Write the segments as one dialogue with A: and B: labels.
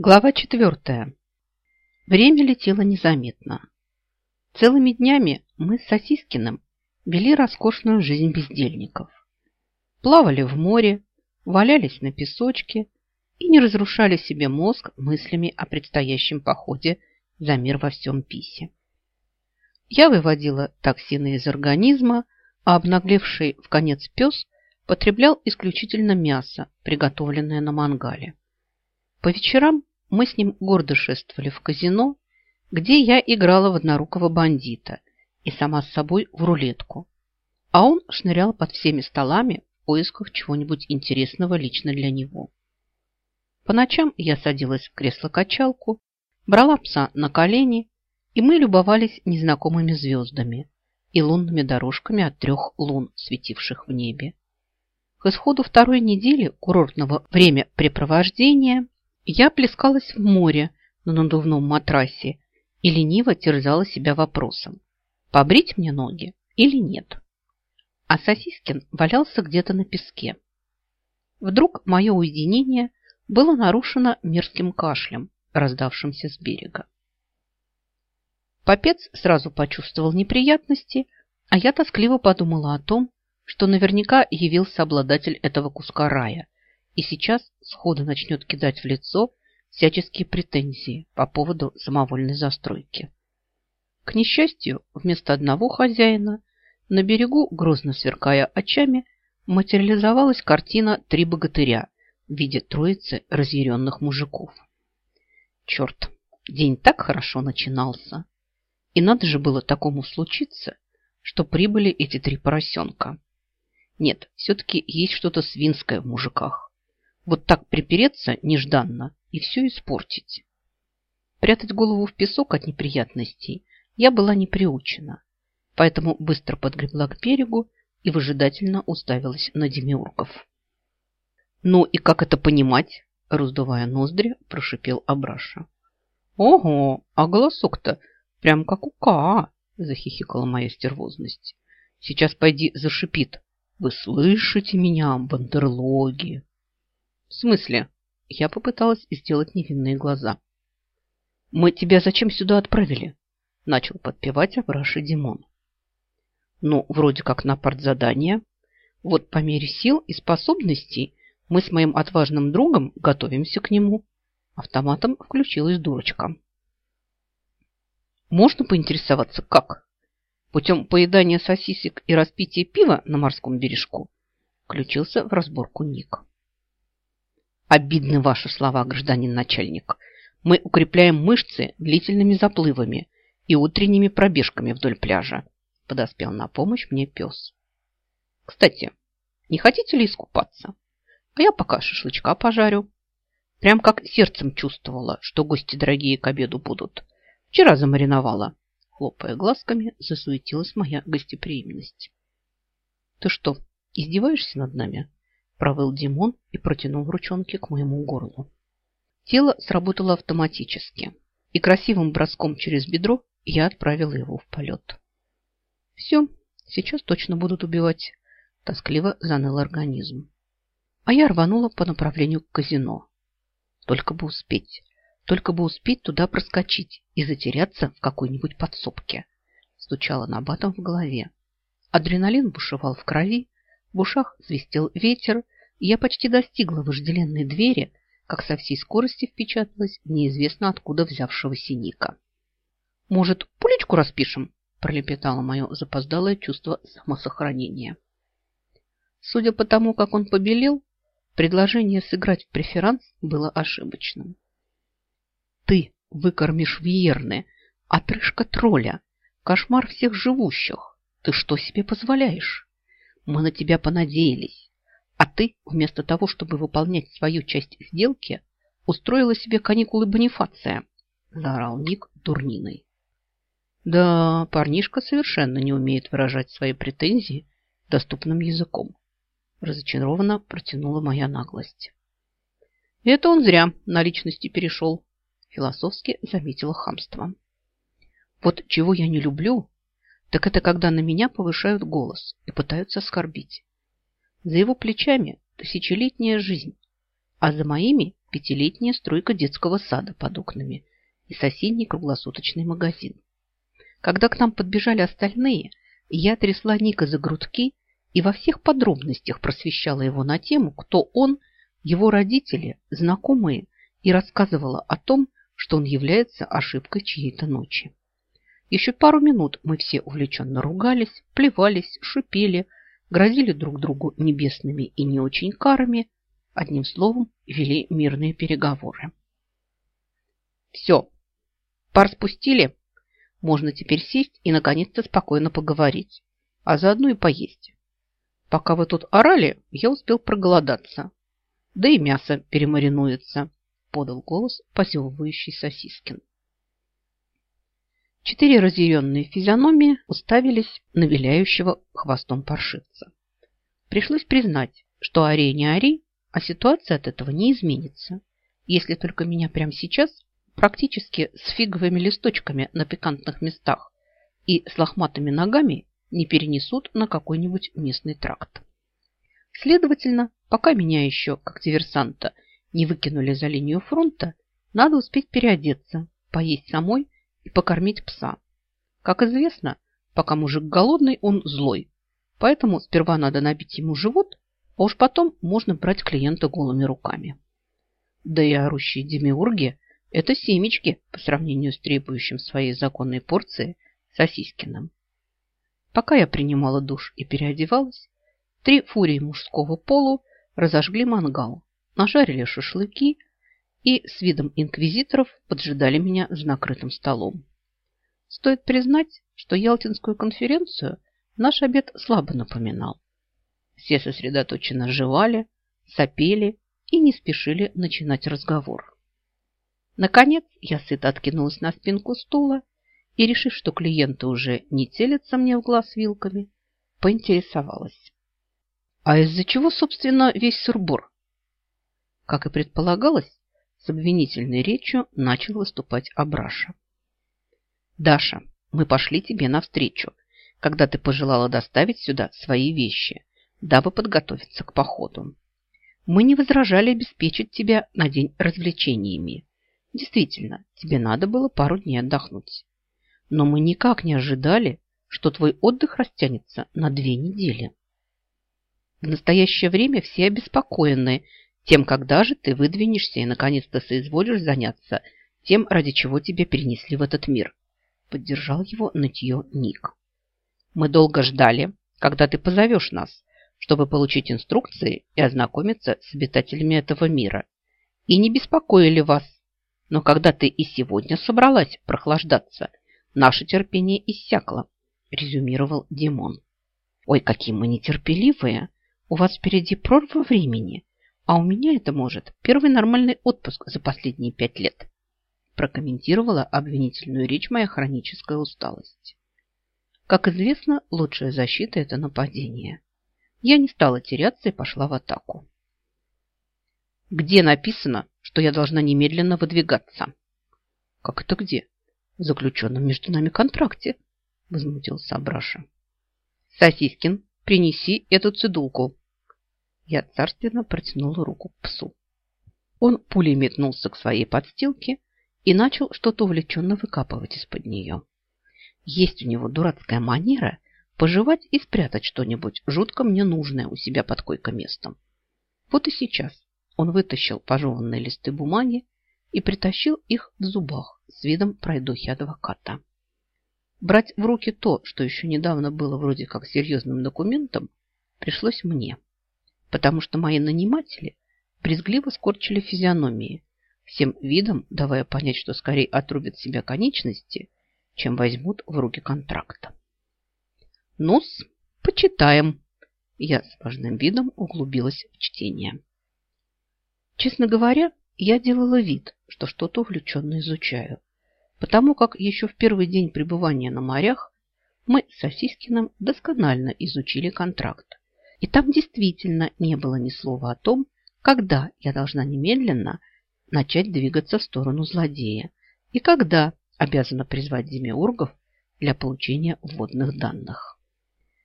A: Глава четвертая. Время летело незаметно. Целыми днями мы с Сосискиным вели роскошную жизнь бездельников. Плавали в море, валялись на песочке и не разрушали себе мозг мыслями о предстоящем походе за мир во всем писе. Я выводила токсины из организма, а обнаглевший в конец пес потреблял исключительно мясо, приготовленное на мангале. По вечерам мы с ним гордо шествовали в казино, где я играла в однорукого бандита и сама с собой в рулетку. А он шнырял под всеми столами в поисках чего-нибудь интересного лично для него. По ночам я садилась в кресло-качалку, брала пса на колени, и мы любовались незнакомыми звездами и лунными дорожками от трех лун, светивших в небе. К исходу второй недели курортного времяпрепровождения я плескалась в море на надувном матрасе и лениво терзала себя вопросом, побрить мне ноги или нет. А Сосискин валялся где-то на песке. Вдруг мое уединение было нарушено мерзким кашлем, раздавшимся с берега. Попец сразу почувствовал неприятности, а я тоскливо подумала о том, что наверняка явился обладатель этого куска рая – и сейчас сходу начнет кидать в лицо всяческие претензии по поводу самовольной застройки. К несчастью, вместо одного хозяина на берегу, грозно сверкая очами, материализовалась картина «Три богатыря» в виде троицы разъяренных мужиков. Черт, день так хорошо начинался. И надо же было такому случиться, что прибыли эти три поросенка. Нет, все-таки есть что-то свинское в мужиках. Вот так припереться нежданно и все испортить. Прятать голову в песок от неприятностей я была не приучена, поэтому быстро подгребла к берегу и выжидательно уставилась на демиургов. «Ну и как это понимать?» – раздувая ноздри, прошипел Абраша. «Ого, а голосок-то прям как у Каа!» – захихикала моя стервозность. «Сейчас пойди зашипит. Вы слышите меня, бандерлоги?» Смысле? Я попыталась сделать невинные глаза. Мы тебя зачем сюда отправили? Начал подпевать Абраши Димон. Ну, вроде как на партзадание. Вот по мере сил и способностей мы с моим отважным другом готовимся к нему. Автоматом включилась дурочка. Можно поинтересоваться, как? Путем поедания сосисек и распития пива на морском бережку включился в разборку Ник. Обидны ваши слова, гражданин начальник. Мы укрепляем мышцы длительными заплывами и утренними пробежками вдоль пляжа. Подоспел на помощь мне пес. Кстати, не хотите ли искупаться? А я пока шашлычка пожарю. Прям как сердцем чувствовала, что гости дорогие к обеду будут. Вчера замариновала. Хлопая глазками, засуетилась моя гостеприимность. Ты что, издеваешься над нами? Провыл Димон и протянул ручонки к моему горлу. Тело сработало автоматически, и красивым броском через бедро я отправила его в полет. Все, сейчас точно будут убивать. Тоскливо заныл организм. А я рванула по направлению к казино. Только бы успеть, только бы успеть туда проскочить и затеряться в какой-нибудь подсобке. Стучала набатом в голове. Адреналин бушевал в крови, в ушах свистел ветер, и я почти достигла вожделенной двери, как со всей скорости впечаталась неизвестно откуда взявшегося Ника. «Может, пулечку распишем?» – пролепетало мое запоздалое чувство самосохранения. Судя по тому, как он побелел, предложение сыграть в преферанс было ошибочным. «Ты выкормишь Виерны, отрыжка тролля, кошмар всех живущих. Ты что себе позволяешь?» Мы на тебя понадеялись. А ты, вместо того, чтобы выполнять свою часть сделки, устроила себе каникулы Бонифация, заорал Ник дурниной. Да, парнишка совершенно не умеет выражать свои претензии доступным языком. Разочарованно протянула моя наглость. Это он зря на личности перешел, философски заметила хамство. Вот чего я не люблю, так это когда на меня повышают голос и пытаются оскорбить. За его плечами тысячелетняя жизнь, а за моими пятилетняя стройка детского сада под окнами и соседний круглосуточный магазин. Когда к нам подбежали остальные, я трясла Ника за грудки и во всех подробностях просвещала его на тему, кто он, его родители, знакомые, и рассказывала о том, что он является ошибкой чьей-то ночи. Еще пару минут мы все увлеченно ругались, плевались, шипели, грозили друг другу небесными и не очень карами, одним словом, вели мирные переговоры. Все, пар спустили, можно теперь сесть и наконец-то спокойно поговорить, а заодно и поесть. Пока вы тут орали, я успел проголодаться. Да и мясо перемаринуется, подал голос позевывающий Сосискин. Четыре разъяренные физиономии уставились на виляющего хвостом паршивца. Пришлось признать, что ари не ари, а ситуация от этого не изменится, если только меня прямо сейчас практически с фиговыми листочками на пикантных местах и с лохматыми ногами не перенесут на какой-нибудь местный тракт. Следовательно, пока меня еще, как диверсанта, не выкинули за линию фронта, надо успеть переодеться, поесть самой и покормить пса. Как известно, пока мужик голодный, он злой. Поэтому сперва надо набить ему живот, а уж потом можно брать клиента голыми руками. Да и орущие демиурги это семечки по сравнению с требующим своей законной порции Сосискиным. Пока я принимала душ и переодевалась, три фурии мужского полу разожгли мангал, нажарили шашлыки и с видом инквизиторов поджидали меня за накрытым столом. Стоит признать, что Ялтинскую конференцию наш обед слабо напоминал. Все сосредоточенно жевали, сопели и не спешили начинать разговор. Наконец я сыто откинулась на спинку стула и, решив, что клиенты уже не телятся мне в глаз вилками, поинтересовалась. А из-за чего, собственно, весь сурбур? Как и предполагалось, с обвинительной речью начал выступать Абраша. «Даша, мы пошли тебе навстречу, когда ты пожелала доставить сюда свои вещи, дабы подготовиться к походу. Мы не возражали обеспечить тебя на день развлечениями, Действительно, тебе надо было пару дней отдохнуть. Но мы никак не ожидали, что твой отдых растянется на две недели. В настоящее время все обеспокоены тем, когда же ты выдвинешься и наконец-то соизволишь заняться тем, ради чего тебя перенесли в этот мир. Поддержал его нытье Ник. Мы долго ждали, когда ты позовешь нас, чтобы получить инструкции и ознакомиться с обитателями этого мира. И не беспокоили вас, но когда ты и сегодня собралась прохлаждаться, наше терпение иссякло, резюмировал Димон. Ой, какие мы нетерпеливые! У вас впереди прорва времени, а у меня это может первый нормальный отпуск за последние пять лет, прокомментировала обвинительную речь моя хроническая усталость. Как известно, лучшая защита – это нападение. Я не стала теряться и пошла в атаку. Где написано, что я должна немедленно выдвигаться. Как это где? В заключенном между нами контракте, возмутился Абраша. Сосискин, принеси эту цедулку. Я царственно протянула руку к псу. Он пулей метнулся к своей подстилке и начал что-то увлеченно выкапывать из-под нее. Есть у него дурацкая манера пожевать и спрятать что-нибудь жутко мне нужное у себя под койко-местом. Вот и сейчас он вытащил пожеванные листы бумаги и притащил их в зубах с видом пройдохи адвоката. Брать в руки то, что еще недавно было вроде как серьезным документом, пришлось мне, потому что мои наниматели брезгливо скорчили физиономии, всем видом давая понять, что скорее отрубят себя конечности, чем возьмут в руки контракта. Ну-с, почитаем. Я с важным видом углубилась в чтение. Честно говоря, я делала вид, что что-то увлеченно изучаю, потому как еще в первый день пребывания на морях мы с Сосискиным досконально изучили контракт. И там действительно не было ни слова о том, когда я должна немедленно начать двигаться в сторону злодея и когда обязана призвать демиургов для получения вводных данных.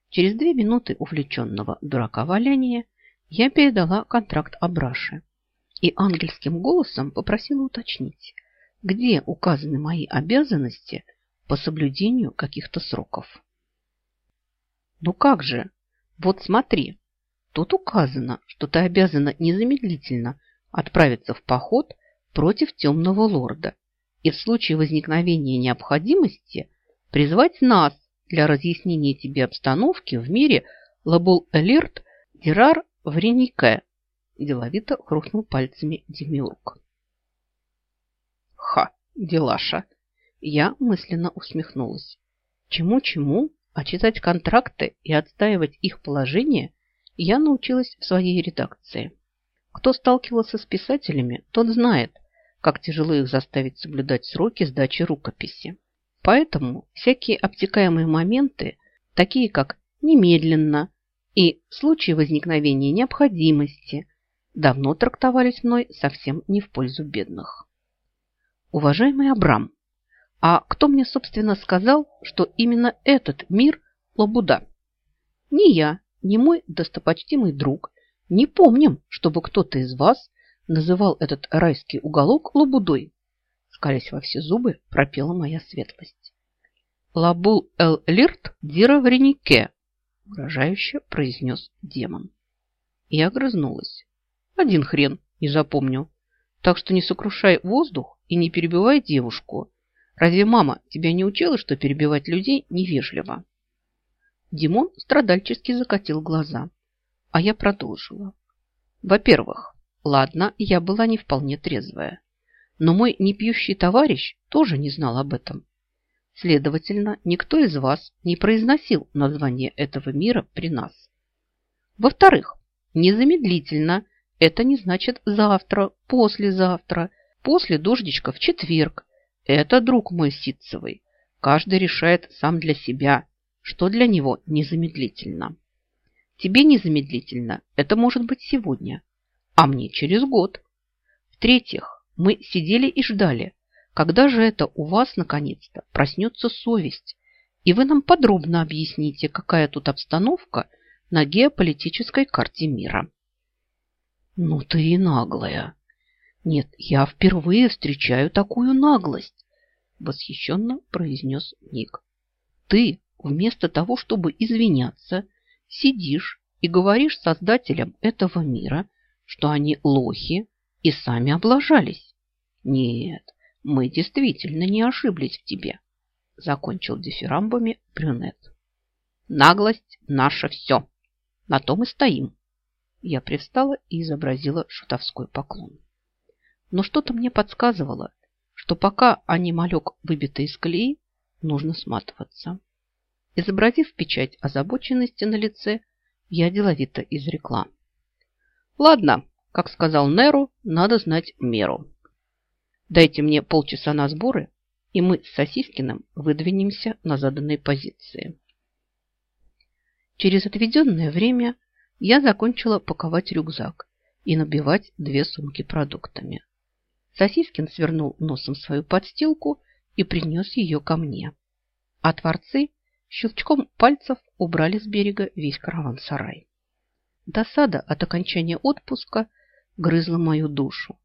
A: Через две минуты увлеченного дурака валяния я передала контракт Абраше и ангельским голосом попросила уточнить, где указаны мои обязанности по соблюдению каких-то сроков. Ну как же? Вот смотри, тут указано, что ты обязана незамедлительно отправиться в поход против темного лорда и в случае возникновения необходимости призвать нас для разъяснения тебе обстановки в мире Лабул-Элирт Дирар Вренике. Деловито хрустнул пальцами Демиург. Ха, делаша. Я мысленно усмехнулась. Чему-чему, а читать контракты и отстаивать их положение я научилась в своей редакции. Кто сталкивался с писателями, тот знает, как тяжело их заставить соблюдать сроки сдачи рукописи. Поэтому всякие обтекаемые моменты, такие как «немедленно» и в случае возникновения необходимости, давно трактовались мной совсем не в пользу бедных. Уважаемый Абрам, а кто мне, собственно, сказал, что именно этот мир – лабуда? Ни я, ни мой достопочтимый друг не помним, чтобы кто-то из вас называл этот райский уголок лабудой. Скалясь во все зубы, пропела моя светлость. Лабул эл лирт дира вренике, угрожающе произнес демон. Я огрызнулась. Один хрен, не запомню. Так что не сокрушай воздух и не перебивай девушку. Разве мама тебя не учила, что перебивать людей невежливо? Димон страдальчески закатил глаза, а я продолжила. Во-первых, ладно, я была не вполне трезвая, но мой непьющий товарищ тоже не знал об этом. Следовательно, никто из вас не произносил название этого мира при нас. Во-вторых, незамедлительно это не значит завтра, послезавтра, после дождичка в четверг. Это, друг мой ситцевый, каждый решает сам для себя, что для него незамедлительно. Тебе незамедлительно это может быть сегодня, а мне через год. В-третьих, мы сидели и ждали, когда же это у вас наконец-то проснется совесть, и вы нам подробно объясните, какая тут обстановка на геополитической карте мира. Ну ты и наглая. Нет, я впервые встречаю такую наглость, восхищенно произнес Ник. Ты вместо того, чтобы извиняться, сидишь и говоришь создателям этого мира, что они лохи и сами облажались. Нет, мы действительно не ошиблись в тебе, закончил дифирамбами брюнет. Наглость – наше все. На том и стоим. Я привстала и изобразила шутовской поклон. Но что-то мне подсказывало, что пока анималек выбитый из колеи, нужно сматываться. Изобразив печать озабоченности на лице, я деловито изрекла. Ладно, как сказал Неру, надо знать меру. Дайте мне полчаса на сборы, и мы с Сосискиным выдвинемся на заданной позиции. Через отведенное время я закончила паковать рюкзак и набивать две сумки продуктами. Сосискин свернул носом свою подстилку и принес ее ко мне. А творцы щелчком пальцев убрали с берега весь караван-сарай. Досада от окончания отпуска грызла мою душу.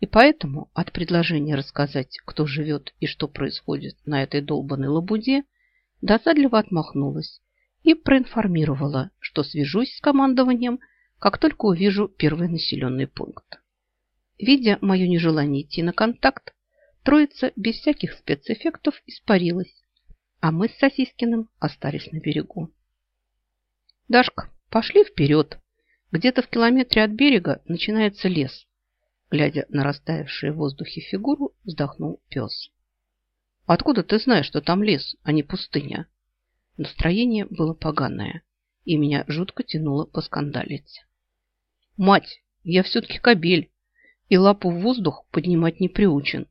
A: И поэтому от предложения рассказать, кто живет и что происходит на этой долбанной лабуде, досадливо отмахнулась и проинформировала, что свяжусь с командованием, как только увижу первый населенный пункт. Видя мое нежелание идти на контакт, троица без всяких спецэффектов испарилась, а мы с Сосискиным остались на берегу. «Дашка, пошли вперед. Где-то в километре от берега начинается лес». Глядя на растаявшие в воздухе фигуру, вздохнул пес. «Откуда ты знаешь, что там лес, а не пустыня?» Настроение было поганое, и меня жутко тянуло поскандалить. «Мать, я все-таки кобель, и лапу в воздух поднимать не приучен.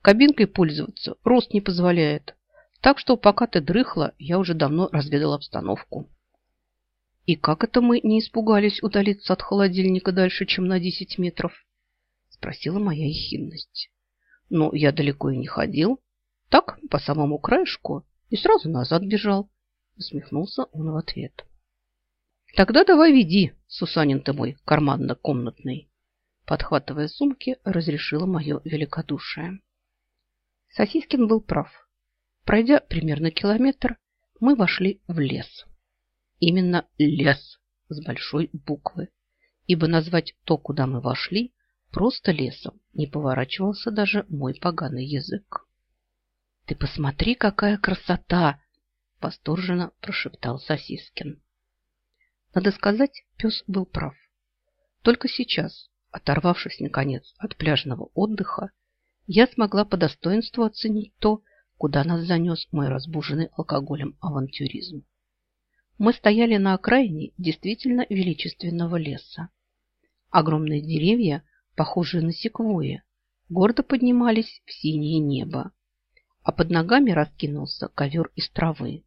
A: Кабинкой пользоваться рост не позволяет, так что пока ты дрыхла, я уже давно разведал обстановку». «И как это мы не испугались удалиться от холодильника дальше, чем на десять метров?» спросила моя ехидность. «Ну, я далеко и не ходил. Так, по самому краешку, и сразу назад бежал. Усмехнулся он в ответ. Тогда давай веди, Сусанин ты мой карманно-комнатный. Подхватывая сумки, разрешила мое великодушие. Сосискин был прав. Пройдя примерно километр, мы вошли в лес. Именно лес с большой буквы, ибо назвать то, куда мы вошли, просто лесом не поворачивался даже мой поганый язык. «Ты посмотри, какая красота!» – восторженно прошептал Сосискин. Надо сказать, пес был прав. Только сейчас, оторвавшись, наконец, от пляжного отдыха, я смогла по достоинству оценить то, куда нас занес мой разбуженный алкоголем авантюризм. Мы стояли на окраине действительно величественного леса. Огромные деревья, похожие на секвои, гордо поднимались в синее небо, а под ногами раскинулся ковер из травы.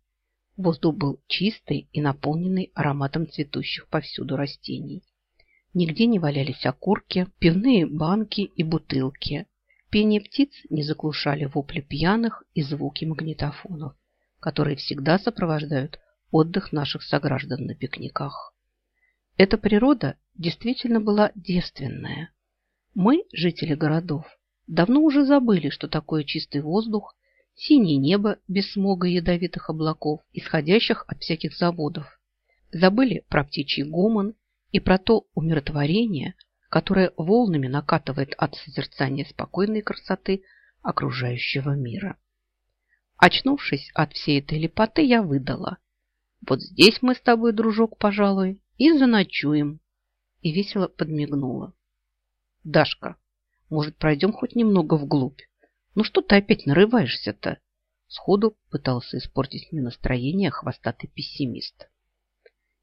A: Воздух был чистый и наполненный ароматом цветущих повсюду растений. Нигде не валялись окурки, пивные банки и бутылки. Пение птиц не заглушали вопли пьяных и звуки магнитофонов, которые всегда сопровождают отдых наших сограждан на пикниках. Эта природа действительно была девственная. Мы, жители городов, давно уже забыли, что такое чистый воздух, синее небо без смога ядовитых облаков, исходящих от всяких заводов. Забыли про птичий гомон и про то умиротворение, которое волнами накатывает от созерцания спокойной красоты окружающего мира. Очнувшись от всей этой лепоты, я выдала. Вот здесь мы с тобой, дружок, пожалуй, и заночуем. И весело подмигнула. Дашка, может, пройдем хоть немного вглубь? Ну что ты опять нарываешься-то? Сходу пытался испортить мне настроение хвостатый пессимист.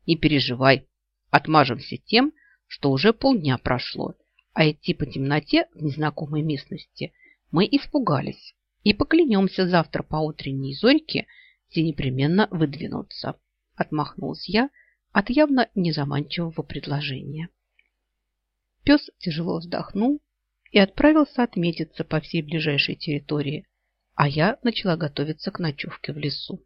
A: Не переживай, Отмажемся тем, что уже полдня прошло, а идти по темноте в незнакомой местности мы испугались и поклянемся завтра по утренней зорьке, где непременно выдвинуться. Отмахнулась я от явно незаманчивого предложения. Пес тяжело вздохнул и отправился отметиться по всей ближайшей территории, а я начала готовиться к ночевке в лесу.